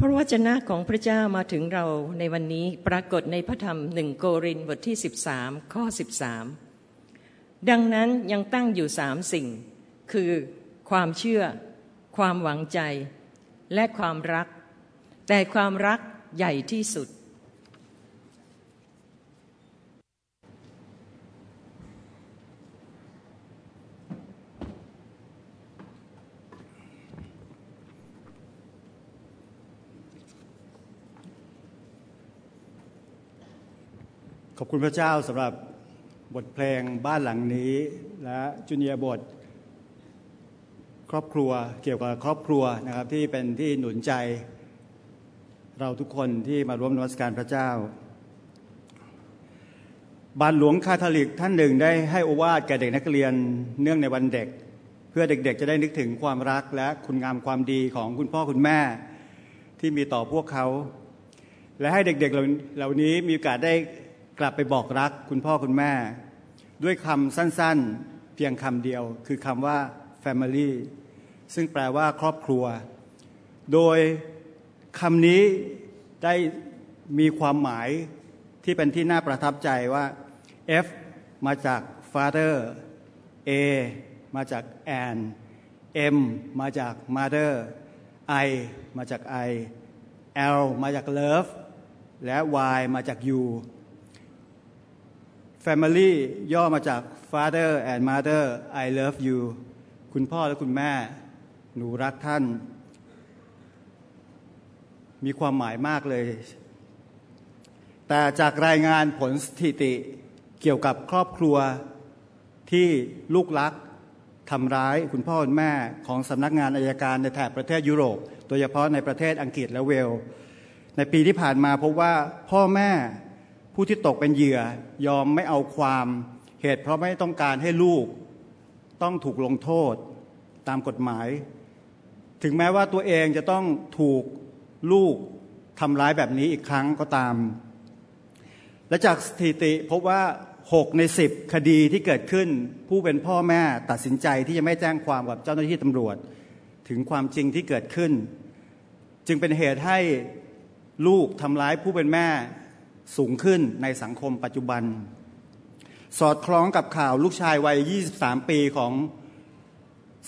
พระวจนะของพระเจ้ามาถึงเราในวันนี้ปรากฏในพระธรรมหนึ่งโกรินบทที่ 13 ข้อ 13 ดังนั้นยังตั้งอยู่สามสิ่ง คือความเชื่อ ความหวังใจ และความรัก แต่ความรักใหญ่ที่สุด ขอบคุณพระเจ้าสำหรับบทเพลงบ้านหลังนี้ และจุนียบท ครอบครัวเกี่ยวกับครอบครัวนะครับที่เป็นที่หนุนใจ เราทุกคนที่มาร่วมนมัสการพระเจ้า บาทหลวงคาทอลิกท่านหนึ่งได้ให้อวาทแก่เด็กนักเรียนเนื่องในวันเด็ก เพื่อเด็กๆ จะได้นึกถึงความรักและคุณงามความดีของคุณพ่อคุณแม่ที่มีต่อพวกเขา และให้เด็กๆเหล่านี้มีโอกาสได้ กลับไปบอกรักคุณพ่อคุณแม่ ด้วยคำสั้นๆ เพียงคำเดียว คือคำว่า family ซึ่งแปลว่าครอบครัว โดยคำนี้ได้มีความหมายที่เป็นที่น่าประทับใจว่า F มาจาก father A มาจาก and M มาจาก mother I มาจาก I L มาจาก love และ Y มาจาก you Family ย่อมาจาก Father and Mother I love you คุณพ่อและคุณแม่ หนูรักท่าน มีความหมายมากเลย แต่จากรายงานผลสถิติเกี่ยวกับครอบครัวที่ลูกลักทำร้ายคุณพ่อคุณแม่ของสำนักงานอายการในแถบประเทศยุโรป โดยเฉพาะในประเทศอังกฤษและเวล ในปีที่ผ่านมาพบว่าพ่อแม่ ผู้ที่ตกเป็นเหยื่อยอมไม่เอาความ เหตุเพราะไม่ต้องการให้ลูกต้องถูกลงโทษตามกฎหมาย ถึงแม้ว่าตัวเองจะต้องถูกลูกทำร้ายแบบนี้อีกครั้งก็ตาม และจากสถิติพบว่า 6 ใน 10 คดีที่เกิดขึ้น ผู้เป็นพ่อแม่ตัดสินใจที่จะไม่แจ้งความกับเจ้าหน้าที่ตำรวจ ถึงความจริงที่เกิดขึ้น จึงเป็นเหตุให้ลูกทำร้ายผู้เป็นแม่ สูงขึ้นในสังคมปัจจุบัน สอดคล้องกับข่าวลูกชายวัย 23 ปีของ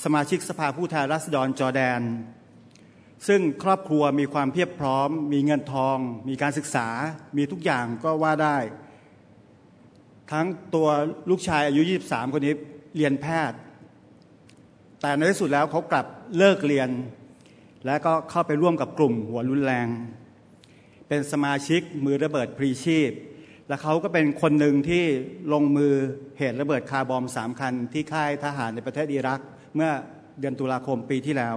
สมาชิกสภาผู้แทนราษฎรจอแดน ซึ่งครอบครัวมีความเพียบพร้อม มีเงินทอง มีการศึกษา มีทุกอย่างก็ว่าได้ ทั้งตัวลูกชายอายุ 23 คนนี้เรียนแพทย์ แต่ในที่สุดแล้วเขากลับเลิกเรียน และก็เข้าไปร่วมกับกลุ่มหัวรุนแรง เป็นสมาชิกมือระเบิดพรีชีพ และเขาก็เป็นคนหนึ่งที่ลงมือเหตุระเบิดคาร์บอมสามคัน ที่ค่ายทหารในประเทศอิรัก เมื่อเดือนตุลาคมปีที่แล้ว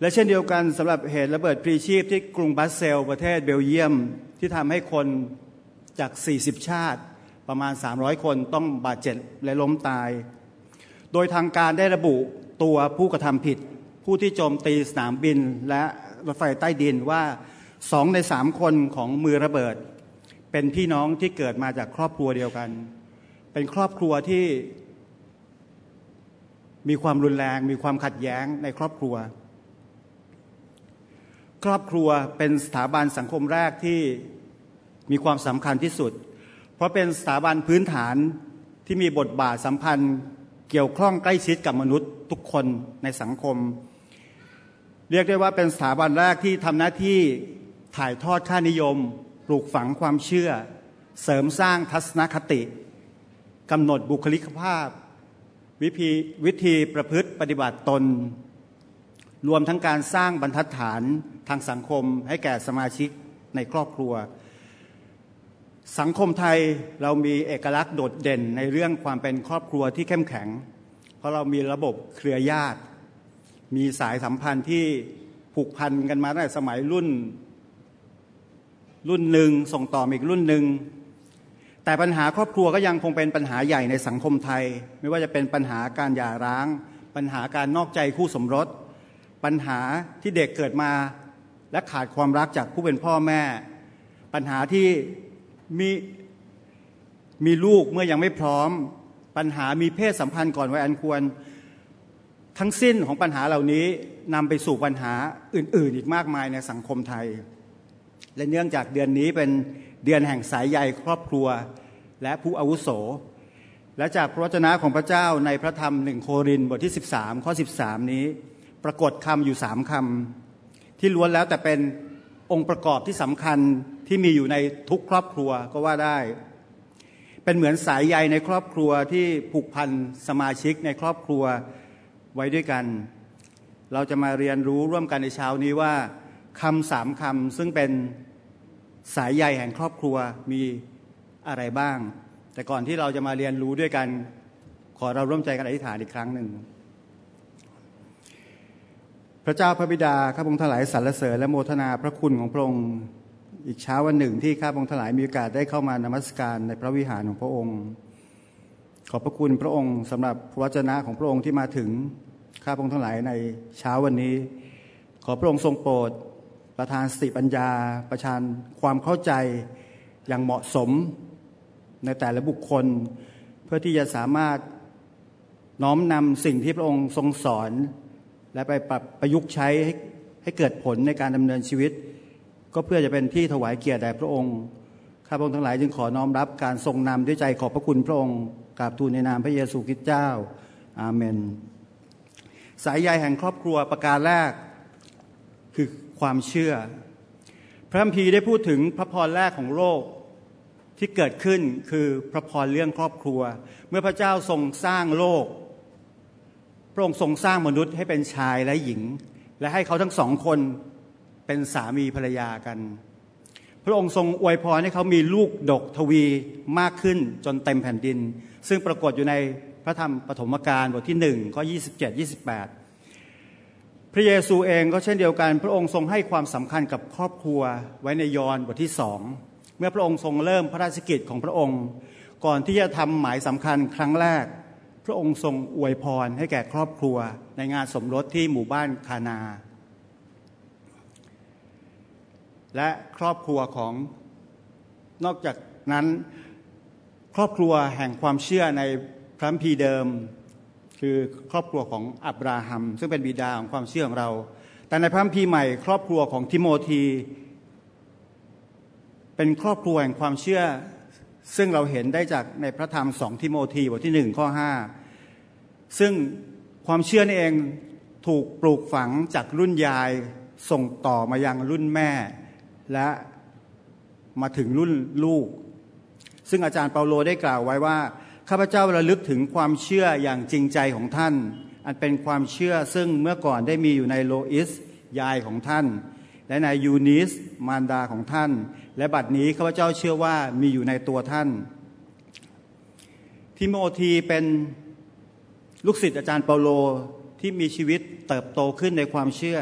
และเช่นเดียวกันสำหรับเหตุระเบิดพรีชีพที่กรุงบัสเซลประเทศเบลเยียมที่ทำให้คนจาก 40 ชาติประมาณ 300 คนต้องบาดเจ็บและล้มตาย โดยทางการได้ระบุตัวผู้กระทำผิด ผู้ที่โจมตีสนามบินและรถไฟใต้ดินว่า สองในสามคนของมือระเบิด เป็นพี่น้องที่เกิดมาจากครอบครัวเดียวกัน เป็นครอบครัวที่มีความรุนแรง มีความขัดแย้งในครอบครัว ครอบครัวเป็นสถาบันสังคมแรกที่มีความสำคัญที่สุด เพราะเป็นสถาบันพื้นฐานที่มีบทบาทสัมพันธ์เกี่ยวข้องใกล้ชิดกับมนุษย์ทุกคนในสังคม เรียกได้ว่าเป็นสถาบันแรกที่ทำหน้าที่ ถ่ายทอดค่านิยม ปลูกฝังความเชื่อ เสริมสร้างทัศนคติกำหนดบุคลิกภาพ วิธีวิธีประพฤติปฏิบัติตน รวมทั้งการสร้างบรรทัดฐานทางสังคมให้แก่สมาชิกในครอบครัว สังคมไทยเรามีเอกลักษณ์โดดเด่นในเรื่องความเป็นครอบครัวที่เข้มแข็ง เพราะเรามีระบบเครือญาติ มีสายสัมพันธ์ที่ผูกพันกันมาตั้งแต่สมัยรุ่น รุ่นหนึ่งส่งต่ออีกรุ่นหนึ่งแต่ปัญหาครอบครัวก็ยังคงเป็นปัญหาใหญ่ในสังคมไทย ไม่ว่าจะเป็นปัญหาการหย่าร้าง ปัญหาการนอกใจคู่สมรส ปัญหาที่เด็กเกิดมา และขาดความรักจากผู้เป็นพ่อแม่ ปัญหาที่มีมีลูกเมื่อยังไม่พร้อม ปัญหามีเพศสัมพันธ์ก่อนวัยอันควร ทั้งสิ้นของปัญหาเหล่านี้นำไปสู่ปัญหาอื่น ๆ อีกมากมายในสังคมไทย และเนื่องจากเดือนนี้เป็นเดือนแห่งสายใยครอบครัว และผู้อาวุโส และจากพระวจนะของพระเจ้าในพระธรรมหนึ่งโครินบทที่ 13 ข้อ 13 นี้ ปรากฏคำอยู่สามคำที่ล้วนแล้วแต่เป็นองค์ประกอบที่สำคัญที่มีอยู่ในทุกครอบครัวก็ว่าได้ เป็นเหมือนสายใยในครอบครัวที่ผูกพันสมาชิกในครอบครัวไว้ด้วยกัน เราจะมาเรียนรู้ร่วมกันในเช้านี้ว่า คำสามคำซึ่งเป็นสายใยแห่งครอบครัวมีอะไรบ้าง แต่ก่อนที่เราจะมาเรียนรู้ด้วยกัน ขอเราร่วมใจกันอธิษฐานอีกครั้งหนึ่ง พระเจ้าพระบิดาข้าพง์ทลายสรรเสริญและโมทนาพระคุณของพระองค์อีกเช้าวันหนึ่งที่ข้าพง์ทลายมีโอกาสได้เข้ามานมัสการในพระวิหารของพระองค์ ขอบพระคุณพระองค์สำหรับพระวจนะของพระองค์ที่มาถึงข้าพง์ทลายในเช้าวันนี้ ขอพระองค์ทรงโปรด ประทานสติปัญญา ประชานความเข้าใจอย่างเหมาะสมในแต่ละบุคคล เพื่อที่จะสามารถน้อมนำสิ่งที่พระองค์ทรงสอน และไปปรับประยุกต์ใช้ให้ให้เกิดผลในการดำเนินชีวิต ก็เพื่อจะเป็นที่ถวายเกียรติแด่พระองค์ข้าพระองค์ทั้งหลายจึงขอน้อมรับการทรงนำด้วยใจขอบพระคุณพระองค์กราบทูลในนามพระเยซูคริสต์เจ้า อาเมน สายใยแห่งครอบครัวประการแรกคือ ความเชื่อ พระคัมภีร์ได้พูดถึงพระพรแรกของโลกที่เกิดขึ้นคือพระพรเรื่องครอบครัว เมื่อพระเจ้าทรงสร้างโลก พระองค์ทรงสร้างมนุษย์ให้เป็นชายและหญิง และให้เขาทั้งสองคนเป็นสามีภรรยากัน พระองค์ทรงอวยพรให้เขามีลูกดกทวีมากขึ้นจนเต็มแผ่นดิน ซึ่งปรากฏอยู่ในพระธรรมปฐมกาลบทที่หนึ่งข้อ27 28 พระเยซูเองก็เช่นเดียวกัน พระองค์ทรงให้ความสำคัญกับครอบครัวไว้ในยอห์นบทที่สองเมื่อพระองค์ทรงเริ่มพระราชกิจของพระองค์ ก่อนที่จะทำหมายสำคัญครั้งแรก พระองค์ทรงอวยพรให้แก่ครอบครัว ในงานสมรสที่หมู่บ้านคานา และครอบครัวของนอกจากนั้น ครอบครัวแห่งความเชื่อในพระพีเดิม คือครอบครัวของอับราฮัม ซึ่งเป็นบิดาของความเชื่อของเรา แต่ในพระพีใหม่ครอบครัวของทิโมธี เป็นครอบครัวแห่งความเชื่อ ซึ่งเราเห็นได้จากในพระธรรมสองทิโมธีบทที่หนึ่งข้อห้าซึ่งความเชื่อนี่เองถูกปลูกฝังจากรุ่นยายส่งต่อมายังรุ่นแม่ และมาถึงรุ่นลูก ซึ่งอาจารย์เปาโลได้กล่าวไว้ว่า ข้าพเจ้าระลึกถึงความเชื่ออย่างจริงใจของท่าน อันเป็นความเชื่อซึ่งเมื่อก่อนได้มีอยู่ในโลอิสยายของท่าน และในยูนิสมารดาของท่าน และบัดนี้ข้าพเจ้าเชื่อว่ามีอยู่ในตัวท่าน ทิโมธีเป็นลูกศิษย์อาจารย์เปาโลที่มีชีวิตเติบโตขึ้นในความเชื่อ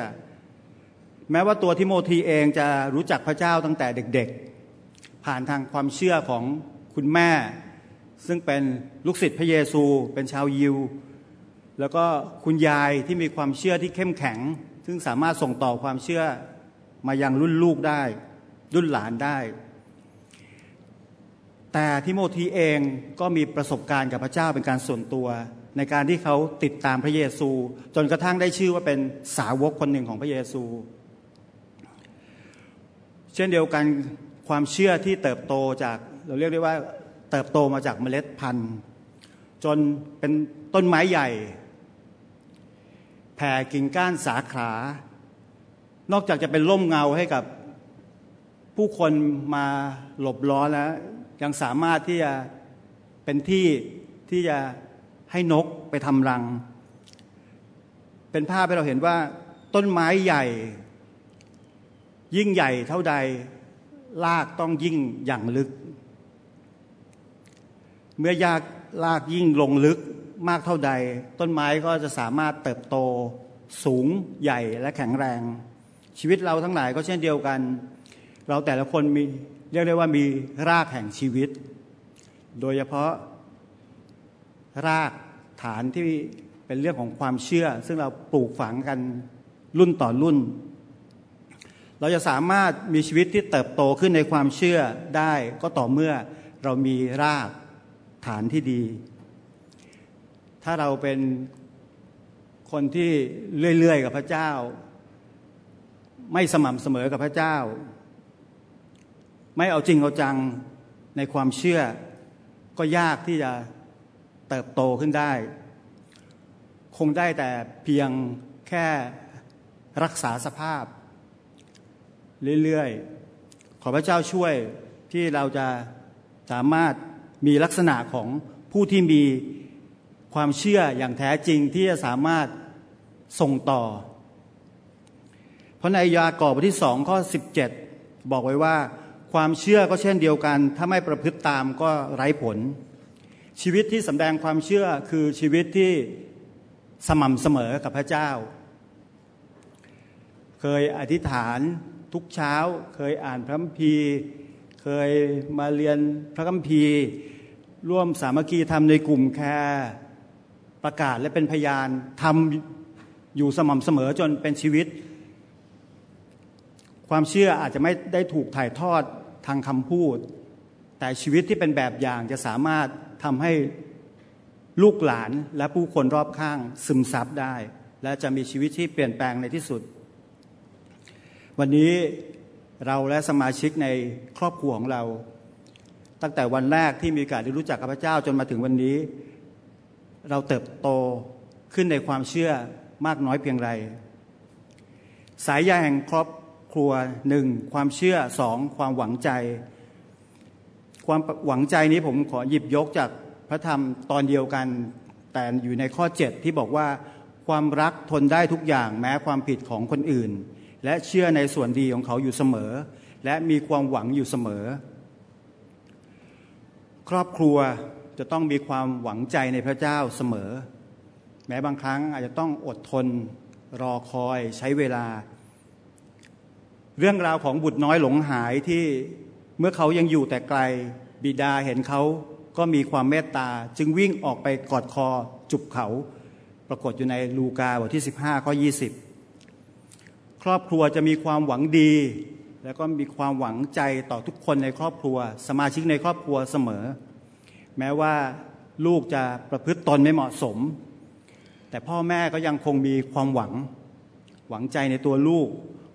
แม้ว่าตัวทิโมธีเองจะรู้จักพระเจ้าตั้งแต่เด็กๆ ผ่านทางความเชื่อของคุณแม่ ซึ่งเป็นลูกศิษย์พระเยซู เป็นชาวยิว แล้วก็คุณยายที่มีความเชื่อที่เข้มแข็ง ซึ่งสามารถส่งต่อความเชื่อมายังรุ่นลูกได้ รุ่นหลานได้ แต่ทิโมธีเองก็มีประสบการณ์กับพระเจ้าเป็นการส่วนตัว ในการที่เขาติดตามพระเยซู จนกระทั่งได้ชื่อว่าเป็นสาวกคนหนึ่งของพระเยซู เช่นเดียวกันความเชื่อที่เติบโตจากเราเรียกได้ว่า เติบโตมาจากเมล็ดพันธุ์ จนเป็นต้นไม้ใหญ่ แผ่กิ่งก้านสาขา นอกจากจะเป็นร่มเงาให้กับผู้คนมาหลบล้อแล้ว ยังสามารถที่จะเป็นที่ที่จะให้นกไปทำรัง เป็นภาพให้เราเห็นว่าต้นไม้ใหญ่ ยิ่งใหญ่เท่าใดลากต้องยิ่งอย่างลึก เมื่อยากลากยิ่งลงลึกมากเท่าใด ต้นไม้ก็จะสามารถเติบโตสูงใหญ่และแข็งแรง ชีวิตเราทั้งหลายก็เช่นเดียวกัน เราแต่ละคนมีเรียกได้ว่ามีรากแห่งชีวิต โดยเฉพาะรากฐานที่เป็นเรื่องของความเชื่อ ซึ่งเราปลูกฝังกันรุ่นต่อรุ่น เราจะสามารถมีชีวิตที่เติบโตขึ้นในความเชื่อได้ก็ต่อเมื่อเรามีราก ฐานที่ดี ถ้าเราเป็นคนที่เรื่อย ๆ กับพระเจ้า ไม่สม่ำเสมอกับพระเจ้า ไม่เอาจริงเอาจังในความเชื่อ ก็ยากที่จะเติบโตขึ้นได้ คงได้แต่เพียงแค่รักษาสภาพ เรื่อย ๆ ขอพระเจ้าช่วยที่เราจะสามารถ มีลักษณะของผู้ที่มีความเชื่ออย่างแท้จริงที่จะสามารถส่งต่อ เพราะในยากอบบทที่สองข้อ 17 บอกไว้ว่า ความเชื่อก็เช่นเดียวกัน ถ้าไม่ประพฤติตามก็ไร้ผล ชีวิตที่สำแดงความเชื่อคือชีวิตที่สม่ำเสมอกับพระเจ้า เคยอธิษฐานทุกเช้า เคยอ่านพระคัมภีร์ ยมาเรียนพระคัมภีร์ ร่วมสามัคคีทำในกลุ่มแคร์ประกาศและเป็นพยานทำอยู่สม่ำเสมอจนเป็นชีวิต ความเชื่ออาจจะไม่ได้ถูกถ่ายทอดทางคำพูด แต่ชีวิตที่เป็นแบบอย่างจะสามารถทำให้ลูกหลานและผู้คนรอบข้างซึมซับได้ และจะมีชีวิตที่เปลี่ยนแปลงในที่สุด วันนี้ เราและสมาชิกในครอบครัวของเรา ตั้งแต่วันแรกที่มีการได้รู้จักกับพระเจ้าจนมาถึงวันนี้ เราเติบโตขึ้นในความเชื่อมากน้อยเพียงไร สายใยแห่งครอบครัวหนึ่งความเชื่อสองความหวังใจ ความหวังใจนี้ผมขอหยิบยกจากพระธรรมตอนเดียวกัน แต่อยู่ในข้อ 7 ที่บอกว่าความรักทนได้ทุกอย่างแม้ความผิดของคนอื่น และเชื่อในส่วนดีของเขาอยู่เสมอ และมีความหวังอยู่เสมอ ครอบครัวจะต้องมีความหวังใจในพระเจ้าเสมอ แม้บางครั้งอาจจะต้องอดทนรอคอยใช้เวลา เรื่องราวของบุตรน้อยหลงหายที่เมื่อเขายังอยู่แต่ไกลบิดาเห็นเขาก็มีความเมตตาจึงวิ่งออกไปกอดคอจุบเขา ปรากฏอยู่ในลูกาบทที่ 15ข้อ20คร อบครัวจะมีความหวังดี แล้วก็มีความหวังใจต่อทุกคนในครอบครัว สมาชิกในครอบครัวเสมอ แม้ว่าลูกจะประพฤติตนไม่เหมาะสม แต่พ่อแม่ก็ยังคงมีความหวัง หวังใจในตัวลูก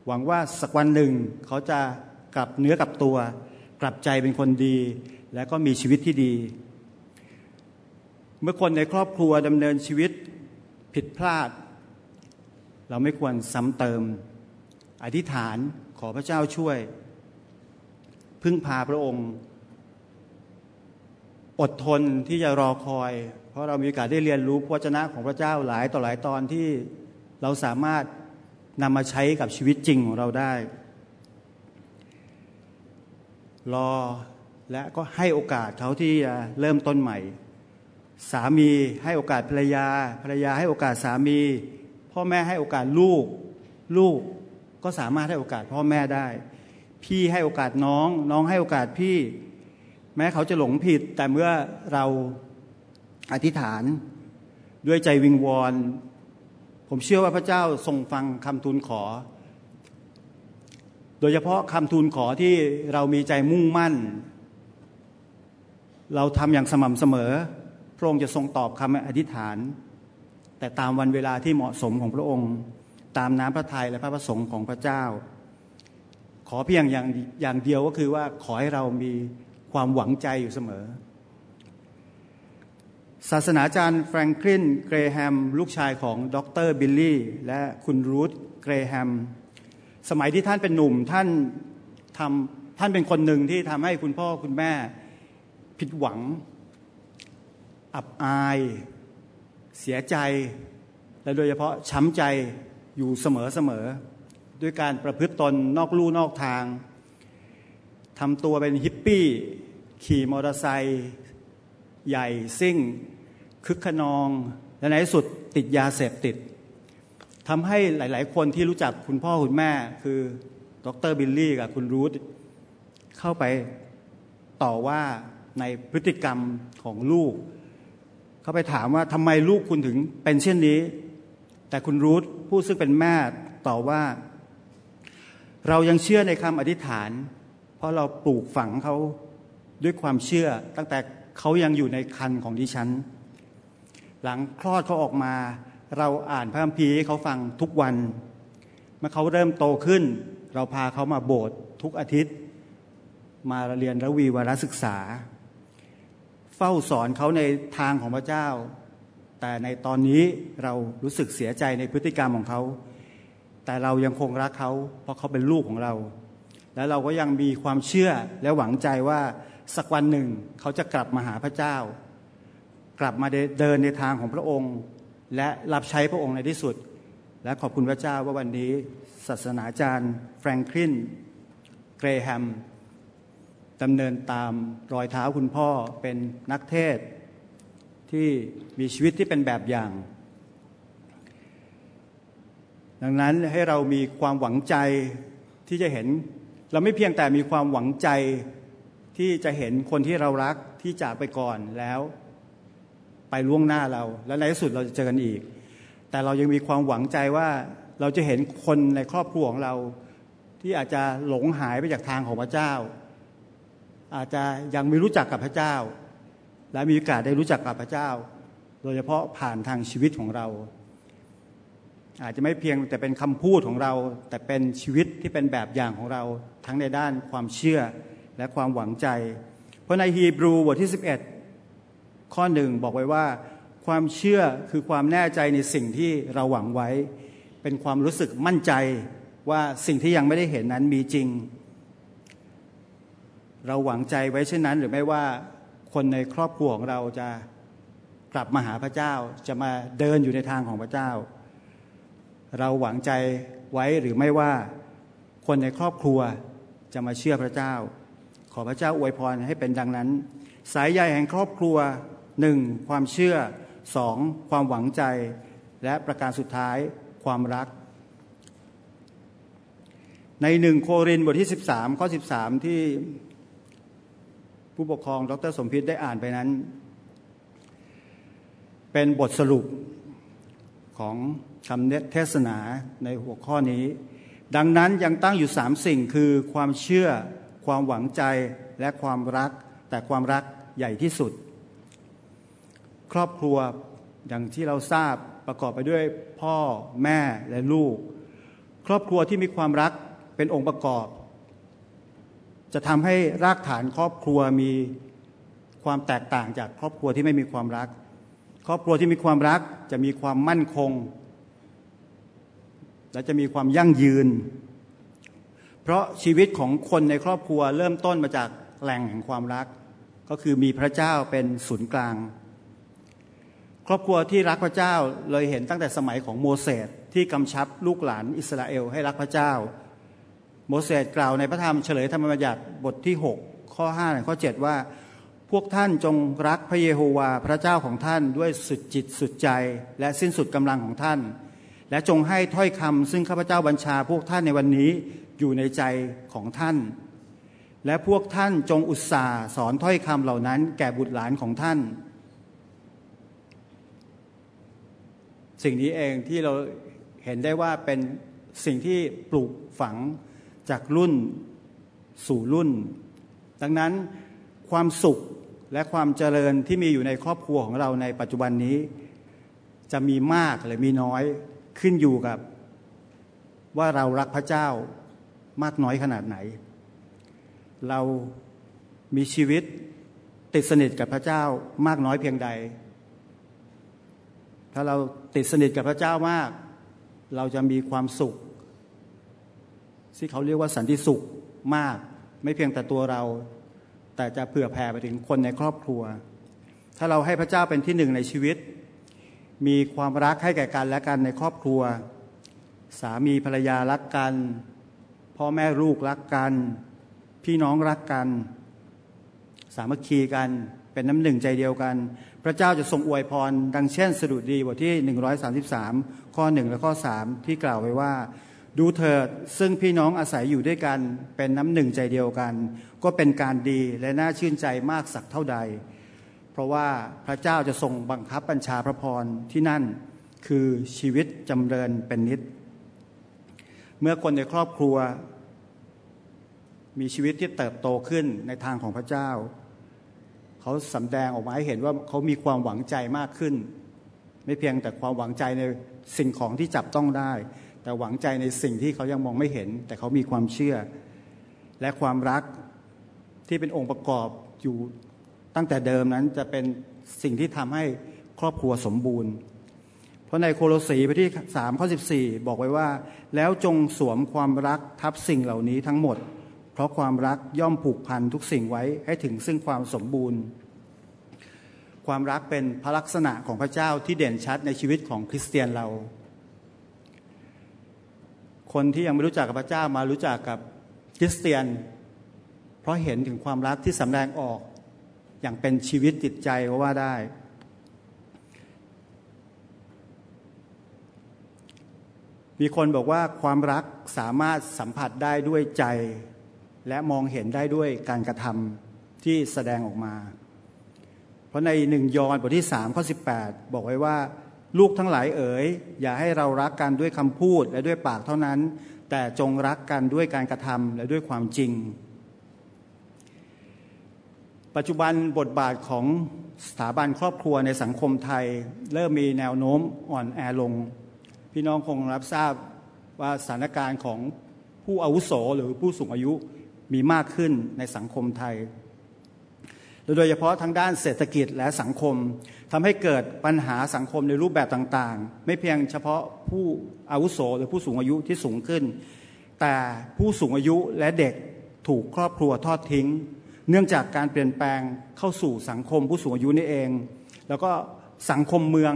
หวังว่าสักวันหนึ่งเขาจะกลับเนื้อกลับตัว กลับใจเป็นคนดี และก็มีชีวิตที่ดี เมื่อคนในครอบครัวดำเนินชีวิตผิดพลาด เราไม่ควรซ้ำเติม อธิษฐานขอพระเจ้าช่วย พึ่งพาพระองค์ อดทนที่จะรอคอย เพราะเรามีโอกาสได้เรียนรู้พระเจนะของพระเจ้าหลายต่อหลายตอนที่เราสามารถนำมาใช้กับชีวิตจริงของเราได้ รอและก็ให้โอกาสเขาที่จะเริ่มต้นใหม่ สามีให้โอกาสภรรยา ภรรยาให้โอกาสสามี พ่อแม่ให้โอกาสลูก ลูก ก็สามารถให้โอกาสพ่อแม่ได้ พี่ให้โอกาสน้อง น้องให้โอกาสพี่ แม้เขาจะหลงผิด แต่เมื่อเราอธิษฐานด้วยใจวิงวอนผมเชื่อว่าพระเจ้าทรงฟังคำทูลขอ โดยเฉพาะคำทูลขอที่เรามีใจมุ่งมั่น เราทำอย่างสม่ำเสมอ พระองค์จะทรงตอบคำอธิษฐาน แต่ตามวันเวลาที่เหมาะสมของพระองค์ ตามน้ำพระทัยและพระประสงค์ของพระเจ้า ขอเพียงอย่างอย่างเดียวก็คือว่าขอให้เรามีความหวังใจอยู่เสมอ ศาสนาจารย์แฟรงคลินเกรแฮม ลูกชายของดรบิลลี่ และคุณรูธเกรแฮม สมัยที่ท่านเป็นหนุ่มท่านทำท่านเป็นคนหนึ่งที่ทำให้คุณพ่อคุณแม่ผิดหวัง อับอาย เสียใจ และโดยเฉพาะช้ำใจ อยู่เสมอเสมอด้วยการประพฤติตนนอกลู่นอกทางทำตัวเป็นฮิปปี้ ขี่มอเตอร์ไซค์ใหญ่ซิ่ง คึกขนอง และในที่สุดติดยาเสพติดทำให้หลาย ๆ คนที่รู้จักคุณพ่อคุณแม่ คือดรบิลลี่กับคุณรูธเข้าไปต่อว่าในพฤติกรรมของลูก เขาไปถามว่าทำไมลูกคุณถึงเป็นเช่นนี้ แต่คุณรูธผู้ซึ่งเป็นแม่ต่อว่า เรายังเชื่อในคำอธิษฐาน เพราะเราปลูกฝังเขาด้วยความเชื่อ ตั้งแต่เขายังอยู่ในคันของดิฉัน หลังคลอดเขาออกมา เราอ่านพระคัมภีร์ให้เขาฟังทุกวัน เมื่อเขาเริ่มโตขึ้น เราพาเขามาโบสถ์ทุกอาทิตย์ มาเรียนระวีวารศึกษา เฝ้าสอนเขาในทางของพระเจ้า แต่ในตอนนี้เรารู้สึกเสียใจในพฤติกรรมของเขา แต่เรายังคงรักเขา เพราะเขาเป็นลูกของเรา และเราก็ยังมีความเชื่อและหวังใจว่าสักวันหนึ่งเขาจะกลับมาหาพระเจ้า กลับมาเดินในทางของพระองค์ และรับใช้พระองค์ในที่สุด และขอบคุณพระเจ้าว่าวันนี้ศาสนาจารย์ แฟรงคลินเกรแฮมดำเนินตามรอยเท้าคุณพ่อเป็นนักเทศ ที่มีชีวิตที่เป็นแบบอย่าง ดังนั้นให้เรามีความหวังใจที่จะเห็น เราไม่เพียงแต่มีความหวังใจที่จะเห็นคนที่เรารักที่จากไปก่อนแล้ว ไปล่วงหน้าเรา แล้วในที่สุดเราจะเจอกันอีก แต่เรายังมีความหวังใจว่าเราจะเห็นคนในครอบครัวของเรา ที่อาจจะหลงหายไปจากทางของพระเจ้า อาจจะยังไม่รู้จักกับพระเจ้า และมีโอกาสได้รู้จักกับพระเจ้า โดยเฉพาะผ่านทางชีวิตของเรา อาจจะไม่เพียงแต่เป็นคำพูดของเรา แต่เป็นชีวิตที่เป็นแบบอย่างของเราทั้งในด้านความเชื่อและความหวังใจ เพราะในฮีบรูบทที่ 11 ข้อหนึ่งบอกไว้ว่า ความเชื่อคือความแน่ใจในสิ่งที่เราหวังไว้ เป็นความรู้สึกมั่นใจว่าสิ่งที่ยังไม่ได้เห็นนั้นมีจริง เราหวังใจไว้เช่นนั้นหรือไม่ว่า คนในครอบครัวของเราจะกลับมาหาพระเจ้าจะมาเดินอยู่ในทางของพระเจ้า เราหวังใจไว้หรือไม่ว่าคนในครอบครัวจะมาเชื่อพระเจ้า ขอพระเจ้าอวยพรให้เป็นดังนั้น สายใยแห่งครอบครัวหนึ่งความเชื่อสองความหวังใจ และประการสุดท้ายความรัก ในหนึ่งโครินบทที่ 13 ข้อ 13 ที่ ผู้ปกครองดรสมพิษได้อ่านไปนั้น เป็นบทสรุปของคำเทศนาในหัวข้อนี้ ดังนั้นยังตั้งอยู่สามสิ่งคือความเชื่อ ความหวังใจและความรัก แต่ความรักใหญ่ที่สุด ครอบครัวอย่างที่เราทราบประกอบไปด้วยพ่อแม่และลูก ครอบครัวที่มีความรักเป็นองค์ประกอบ จะทำให้รากฐานครอบครัวมีความแตกต่างจากครอบครัวที่ไม่มีความรัก ครอบครัวที่มีความรักจะมีความมั่นคง และจะมีความยั่งยืน เพราะชีวิตของคนในครอบครัวเริ่มต้นมาจากแหล่งแห่งความรัก ก็คือมีพระเจ้าเป็นศูนย์กลาง ครอบครัวที่รักพระเจ้าเลยเห็นตั้งแต่สมัยของโมเสสที่กำชับลูกหลานอิสราเอลให้รักพระเจ้า โมเสสกล่าวในพระธรรมเฉลยธรรมบัญญัติบทที่ 6 ข้อ5ข้อ 7 ว่า พวกท่านจงรักพระเยโฮวาพระเจ้าของท่านด้วยสุดจิตสุดใจ และสิ้นสุดกำลังของท่าน และจงให้ถ้อยคำซึ่งข้าพเจ้าบัญชาพวกท่านในวันนี้อยู่ในใจของท่าน และพวกท่านจงอุตส่าห์สอนถ้อยคำเหล่านั้นแก่บุตรหลานของท่าน สิ่งนี้เองที่เราเห็นได้ว่าเป็นสิ่งที่ปลูกฝัง จากรุ่นสู่รุ่น ดังนั้นความสุขและความเจริญที่มีอยู่ในครอบครัวของเราในปัจจุบันนี้ จะมีมากหรือมีน้อยขึ้นอยู่กับ ว่าเรารักพระเจ้ามากน้อยขนาดไหน เรามีชีวิตติดสนิทกับพระเจ้ามากน้อยเพียงใด ถ้าเราติดสนิทกับพระเจ้ามาก เราจะมีความสุข ที่เขาเรียกว่าสันติสุขมาก ไม่เพียงแต่ตัวเรา แต่จะเผื่อแผ่ไปถึงคนในครอบครัว ถ้าเราให้พระเจ้าเป็นที่หนึ่งในชีวิต มีความรักให้แก่กันและกันในครอบครัว สามีภรรยารักกันพ่อแม่ลูกรักกัน พี่น้องรักกัน สามัคคีกันเป็นน้ำหนึ่งใจเดียวกัน พระเจ้าจะทรงอวยพร ดังเช่นสดุดีบทที่ 133 ข้อ 1 และข้อ 3 ที่กล่าวไว้ว่า ดูเถิดซึ่งพี่น้องอาศัยอยู่ด้วยกันเป็นน้ำหนึ่งใจเดียวกัน ก็เป็นการดีและน่าชื่นใจมากสักเท่าใด เพราะว่าพระเจ้าจะทรงบังคับบัญชาพระพรที่นั่นคือชีวิตจำเริญเป็นนิด เมื่อคนในครอบครัว มีชีวิตที่เติบโตขึ้นในทางของพระเจ้า เขาสำแดงออกมาให้เห็นว่าเขามีความหวังใจมากขึ้น ไม่เพียงแต่ความหวังใจในสิ่งของที่จับต้องได้ แต่หวังใจในสิ่งที่เขายังมองไม่เห็น แต่เขามีความเชื่อ และความรักที่เป็นองค์ประกอบอยู่ตั้งแต่เดิมนั้นจะเป็นสิ่งที่ทำให้ครอบครัวสมบูรณ์ เพราะในโคโลสีบทที่สามข้อสิบสี่บอกไว้ว่า แล้วจงสวมความรักทับสิ่งเหล่านี้ทั้งหมด เพราะความรักย่อมผูกพันทุกสิ่งไว้ให้ถึงซึ่งความสมบูรณ์ ความรักเป็นพระลักษณะของพระเจ้าที่เด่นชัดในชีวิตของคริสเตียนเรา คนที่ยังไม่รู้จักกับพระเจ้ามารู้จักกับคริสเตียน เพราะเห็นถึงความรักที่สำแดงออกอย่างเป็นชีวิตจิตใจก็ว่าได้ มีคนบอกว่าความรักสามารถสัมผัสได้ด้วยใจ และมองเห็นได้ด้วยการกระทำที่แสดงออกมา เพราะในหนึ่งยอห์นบทที่สามข้อสิบแปดบอกไว้ว่า ลูกทั้งหลายเอ๋ยอย่าให้เรารักกันด้วยคำพูดและด้วยปากเท่านั้น แต่จงรักกันด้วยการกระทำและด้วยความจริง ปัจจุบันบทบาทของสถาบันครอบครัวในสังคมไทย เริ่มมีแนวโน้มอ่อนแอลง พี่น้องคงรับทราบว่าสถานการณ์ของผู้อาวุโสหรือผู้สูงอายุมีมากขึ้นในสังคมไทย โดยเฉพาะทั้งด้านเศรษฐกิจและสังคมทำให้เกิดปัญหาสังคมในรูปแบบต่างๆ ไม่เพียงเฉพาะผู้อาวุโสหรือผู้สูงอายุที่สูงขึ้น แต่ผู้สูงอายุและเด็กถูกครอบครัวทอดทิ้ง เนื่องจากการเปลี่ยนแปลงเข้าสู่สังคมผู้สูงอายุนี่เอง แล้วก็สังคมเมือง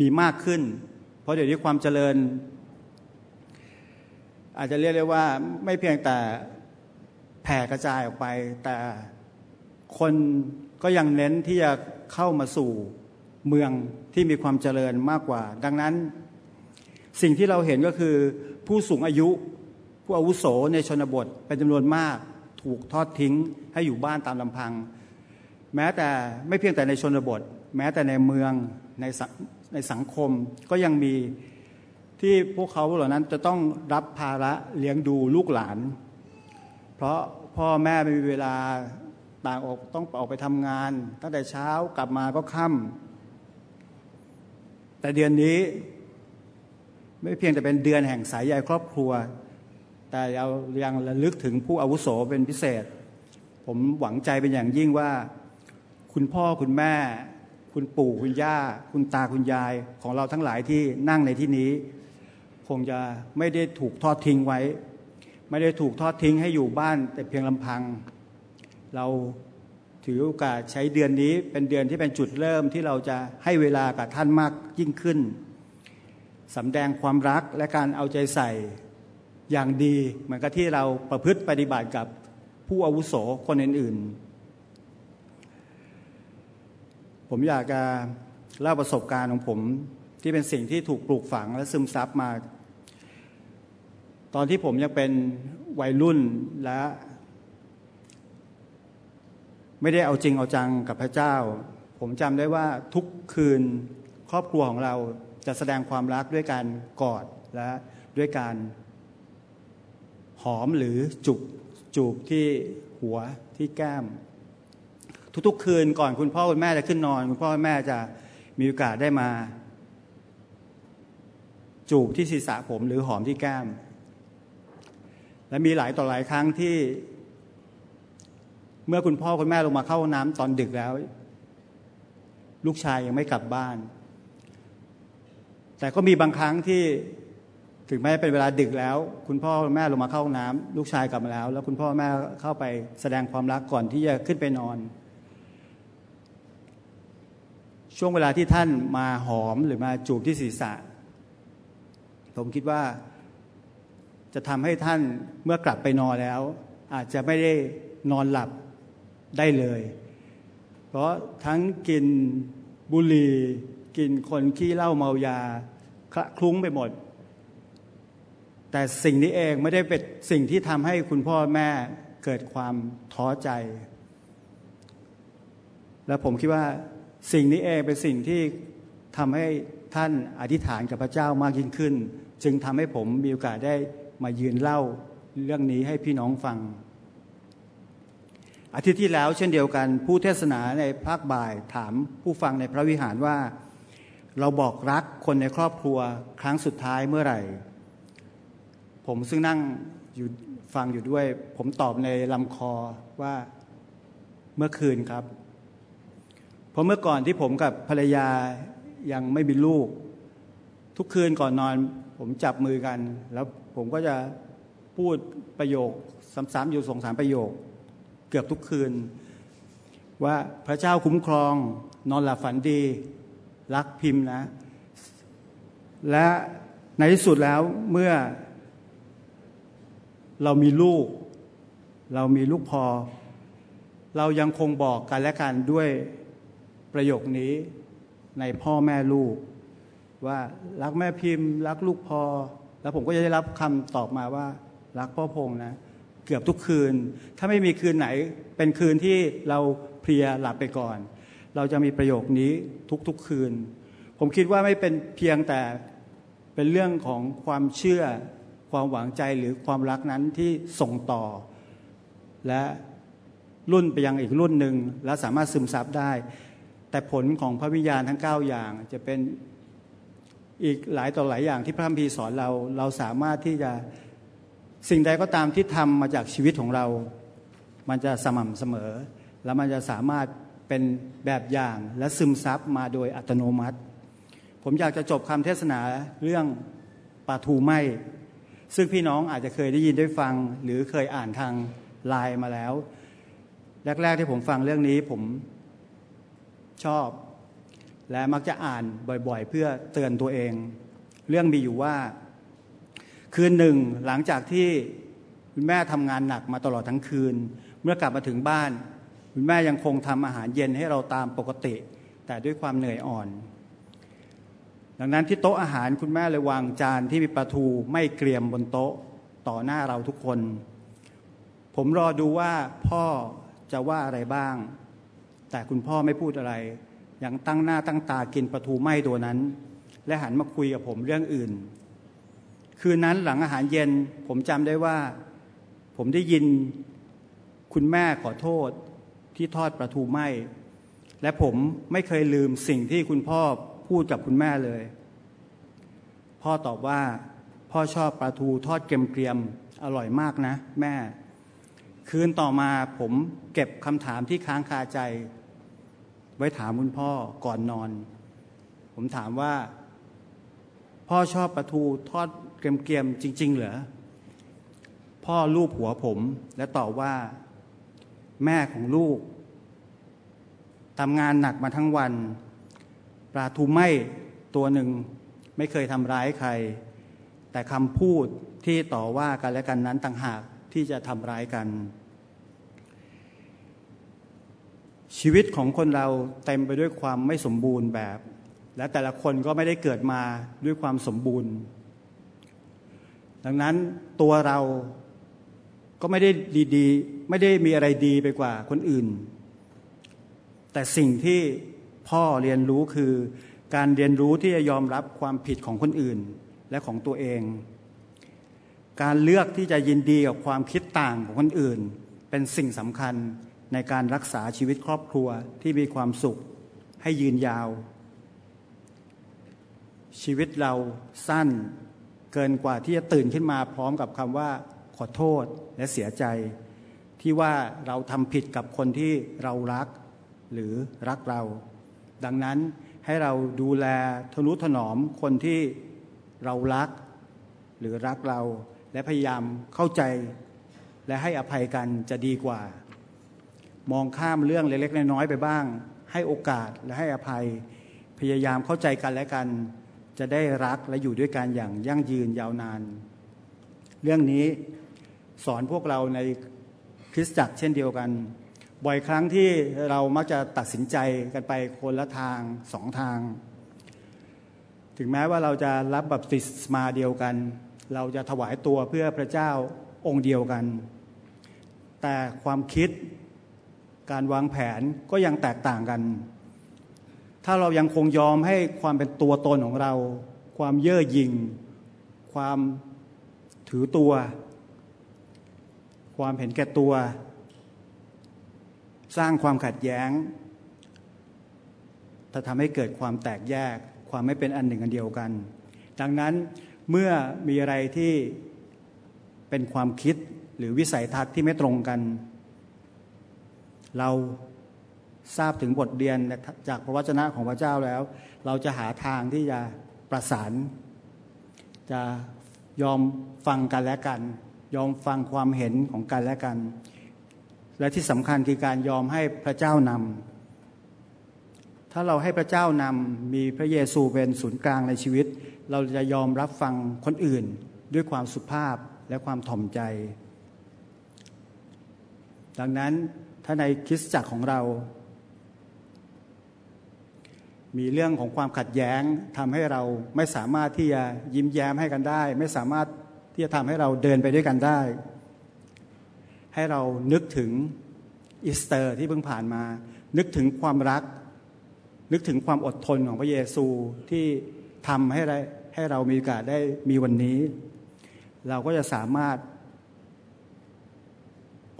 มีมากขึ้น เพราะเดี๋ยวนี้ความเจริญ อาจจะเรียกได้ว่าไม่เพียงแต่แผ่กระจายออกไปแต่ คนก็ยังเน้นที่จะเข้ามาสู่เมืองที่มีความเจริญมากกว่า ดังนั้นสิ่งที่เราเห็นก็คือผู้สูงอายุผู้อาวุโสในชนบทเป็นจำนวนมากถูกทอดทิ้งให้อยู่บ้านตามลำพัง แม้แต่ไม่เพียงแต่ในชนบท แม้แต่ในเมืองในในสังคมก็ยังมีที่พวกเขาเหล่านั้นจะต้องรับภาระเลี้ยงดูลูกหลาน เพราะพ่อแม่ไม่มีเวลา ต่างออกต้องออกไปทำงาน ตั้งแต่เช้ากลับมาก็ค่ำแต่เดือนนี้ ไม่เพียงแต่เป็นเดือนแห่งสายใยครอบครัว แต่เรายังระลึกถึงผู้อาวุโสเป็นพิเศษ ผมหวังใจเป็นอย่างยิ่งว่า คุณพ่อคุณแม่ คุณปู่คุณย่า คุณตาคุณยายของเราทั้งหลายที่นั่งในที่นี้ คงจะไม่ได้ถูกทอดทิ้งไว้ ไม่ได้ถูกทอดทิ้งให้อยู่บ้านแต่เพียงลำพัง เราถือโอกาสใช้เดือนนี้เป็นเดือนที่เป็นจุดเริ่มที่เราจะให้เวลากับท่านมากยิ่งขึ้นสำแดงความรักและการเอาใจใส่อย่างดีเหมือนกับที่เราประพฤติปฏิบัติกับผู้อาวุโสคนอื่นๆ ผมอยากจะเล่าประสบการณ์ของผมที่เป็นสิ่งที่ถูกปลูกฝังและซึมซับมา ตอนที่ผมยังเป็นวัยรุ่นและ ไม่ได้เอาจริงเอาจังกับพระเจ้า ผมจำได้ว่าทุกคืนครอบครัวของเราจะแสดงความรักด้วยการกอดและด้วยการหอมหรือจุบจูบที่หัวที่แก้ม ทุกๆ คืนก่อนคุณพ่อคุณแม่จะขึ้นนอน คุณพ่อคุณแม่จะมีโอกาสได้มา จูบที่ศีรษะผมหรือหอมที่แก้ม และมีหลายต่อหลายครั้งที่ เมื่อคุณพ่อคุณแม่ลงมาเข้าน้ำตอนดึกแล้ว ลูกชายยังไม่กลับบ้าน แต่ก็มีบางครั้งที่ถึงแม้เป็นเวลาดึกแล้ว คุณพ่อแม่ลงมาเข้าห้องน้ำลูกชายกลับมาแล้ว แล้วคุณพ่อแม่เข้าไปแสดงความรักก่อนที่จะขึ้นไปนอน ช่วงเวลาที่ท่านมาหอมหรือมาจูบที่ศีรษะ ผมคิดว่า จะทำให้ท่านเมื่อกลับไปนอนแล้ว อาจจะไม่ได้นอนหลับ ได้เลย เพราะทั้งกินบุหรี่กินคนขี้เหล้าเมายาคละคลุ้งไปหมด แต่สิ่งนี้เองไม่ได้เป็นสิ่งที่ทำให้คุณพ่อแม่เกิดความท้อใจ และผมคิดว่าสิ่งนี้เองเป็นสิ่งที่ทำให้ท่านอธิษฐานกับพระเจ้ามากยิ่งขึ้น จึงทำให้ผมมีโอกาสได้มายืนเล่าเรื่องนี้ให้พี่น้องฟัง อาทิตย์ที่แล้วเช่นเดียวกัน ผู้เทศนาในภาคบ่ายถามผู้ฟังในพระวิหารว่า เราบอกรักคนในครอบครัวครั้งสุดท้ายเมื่อไหร่ ผมซึ่งนั่งอยู่ฟังอยู่ด้วย ผมตอบในลำคอว่าเมื่อคืนครับเพราะเมื่อก่อนที่ผมกับภรรยายังไม่มีลูก ทุกคืนก่อนนอน ผมจับมือกัน แล้วผมก็จะพูดประโยคซ้ำๆอยู่สองสามประโยค เกือบทุกคืน ว่าพระเจ้าคุ้มครอง นอนหลับฝันดี รักพิมพ์นะ และในที่สุดแล้วเมื่อ เรามีลูก เรามีลูกพอ เรายังคงบอกกันและกันด้วยประโยคนี้ในพ่อแม่ลูก ว่ารักแม่พิมพ์ รักลูกพอ แล้วผมก็จะได้รับคำตอบมาว่า รักพ่อพงนะ เกือบทุกคืน ถ้าไม่มีคืนไหนเป็นคืนที่เราเพลียหลับไปก่อน เราจะมีประโยคนี้ทุกๆคืน ผมคิดว่าไม่เป็นเพียงแต่เป็นเรื่องของความเชื่อความหวังใจหรือความรักนั้นที่ส่งต่อ และรุ่นไปยังอีกรุ่นหนึ่งและสามารถซึมซับได้ แต่ผลของพระวิญญาณทั้ง 9 อย่างจะเป็นอีกหลายต่อหลายอย่างที่พระคัมภีร์สอนเรา เราสามารถที่จะ สิ่งใดก็ตามที่ทำมาจากชีวิตของเรา มันจะสม่ำเสมอ และมันจะสามารถเป็นแบบอย่างและซึมซับมาโดยอัตโนมัติ ผมอยากจะจบคำเทศนาเรื่องปาทูไหมซึ่งพี่น้องอาจจะเคยได้ยินได้ฟัง หรือเคยอ่านทางไลน์มาแล้ว แรก ๆ ที่ผมฟังเรื่องนี้ผมชอบ และมักจะอ่านบ่อยๆ เพื่อเตือนตัวเอง เรื่องมีอยู่ว่า คืนหนึ่งหลังจากที่คุณแม่ทำงานหนักมาตลอดทั้งคืน เมื่อกลับมาถึงบ้าน คุณแม่ยังคงทำอาหารเย็นให้เราตามปกติ แต่ด้วยความเหนื่อยอ่อน ดังนั้นที่โต๊ะอาหารคุณแม่เลยวางจานที่มีปลาทูไม่เกรียมบนโต๊ะต่อหน้าเราทุกคน ผมรอดูว่าพ่อจะว่าอะไรบ้าง แต่คุณพ่อไม่พูดอะไร ยังตั้งหน้าตั้งตากินปลาทูไม้ตัวนั้น และหันมาคุยกับผมเรื่องอื่น คืนนั้นหลังอาหารเย็นผมจำได้ว่า ผมได้ยินคุณแม่ขอโทษที่ทอดปลาทูไหม้และผมไม่เคยลืมสิ่งที่คุณพ่อพูดกับคุณแม่เลย พ่อตอบว่า พ่อชอบปลาทูทอดเกรียมๆอร่อยมากนะ แม่ คืนต่อมาผมเก็บคำถามที่ค้างคาใจ ไว้ถามคุณพ่อก่อนนอน ผมถามว่า พ่อชอบปลาทูทอด เกรียมๆจริง ๆ เหรอพ่อลูบหัวผมและตอบว่า แม่ของลูกทำงานหนักมาทั้งวัน ปลาทูไหม้ตัวหนึ่งไม่เคยทำร้ายใคร แต่คำพูดที่ต่อว่ากันและกันนั้นต่างหากที่จะทำร้ายกัน ชีวิตของคนเราเต็มไปด้วยความไม่สมบูรณ์แบบ และแต่ละคนก็ไม่ได้เกิดมาด้วยความสมบูรณ์ ดังนั้นตัวเราก็ไม่ได้ดีๆ ไม่ได้มีอะไรดีไปกว่าคนอื่น แต่สิ่งที่พ่อเรียนรู้คือการเรียนรู้ที่จะยอมรับความผิดของคนอื่นและของตัวเอง การเลือกที่จะยินดีกับความคิดต่างของคนอื่น เป็นสิ่งสำคัญในการรักษาชีวิตครอบครัวที่มีความสุขให้ยืนยาว ชีวิตเราสั้น เกินกว่าที่จะตื่นขึ้นมาพร้อมกับคำว่าขอโทษและเสียใจ ที่ว่าเราทำผิดกับคนที่เรารักหรือรักเรา ดังนั้นให้เราดูแลทนุถนอมคนที่เรารัก หรือรักเรา และพยายามเข้าใจ และให้อภัยกันจะดีกว่า มองข้ามเรื่องเล็กๆน้อยๆไปบ้าง ให้โอกาสและให้อภัย พยายามเข้าใจกันและกัน จะได้รักและอยู่ด้วยกันอย่างยั่งยืนยาวนาน เรื่องนี้สอนพวกเราในคริสตจักรเช่นเดียวกัน บ่อยครั้งที่เรามักจะตัดสินใจกันไปคนละทางสองทาง ถึงแม้ว่าเราจะรับบัพติศมาเดียวกัน เราจะถวายตัวเพื่อพระเจ้าองค์เดียวกัน แต่ความคิดการวางแผนก็ยังแตกต่างกัน ถ้าเรายังคงยอมให้ความเป็นตัวตนของเรา ความเย่อหยิ่ง ความถือตัว ความเห็นแก่ตัว สร้างความขัดแย้งถ้าทำให้เกิดความแตกแยก ความไม่เป็นอันหนึ่งอันเดียวกัน ดังนั้นเมื่อมีอะไรที่เป็นความคิดหรือวิสัยทัศน์ที่ไม่ตรงกัน เรา ทราบถึงบทเรียนจากพระวจนะของพระเจ้าแล้ว เราจะหาทางที่จะประสาน จะยอมฟังกันและกัน ยอมฟังความเห็นของกันและกัน และที่สำคัญคือการยอมให้พระเจ้านำถ้าเราให้พระเจ้านำมีพระเยซูเป็นศูนย์กลางในชีวิต เราจะยอมรับฟังคนอื่นด้วยความสุภาพและความถ่อมใจ ดังนั้นถ้าในคริสตจักรของเรา มีเรื่องของความขัดแย้งทำให้เราไม่สามารถที่จะยิ้มแย้มให้กันได้ ไม่สามารถที่จะทำให้เราเดินไปด้วยกันได้ ให้เรานึกถึงอีสเตอร์ที่เพิ่งผ่านมา นึกถึงความรัก นึกถึงความอดทนของพระเยซูที่ทำให้ได้ให้เรามีโอกาสได้มีวันนี้ เราก็จะสามารถ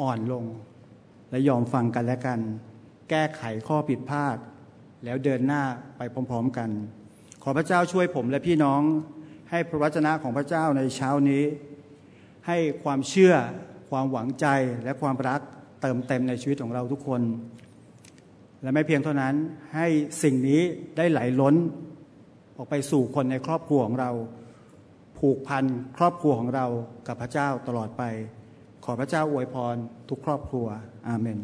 อ่อนลงและยอมฟังกันและกัน แก้ไขข้อผิดพลาด แล้วเดินหน้าไปพร้อม ๆกัน ขอพระเจ้าช่วยผมและพี่น้องให้พระวจนะของพระเจ้าในเช้านี้ ให้ความเชื่อความหวังใจและความรักเติมเต็มในชีวิตของเราทุกคน และไม่เพียงเท่านั้นให้สิ่งนี้ได้ไหลล้น ออกไปสู่คนในครอบครัวของเรา ผูกพันครอบครัวของเรากับพระเจ้าตลอดไป ขอพระเจ้าอวยพรทุกครอบครัวอาเมน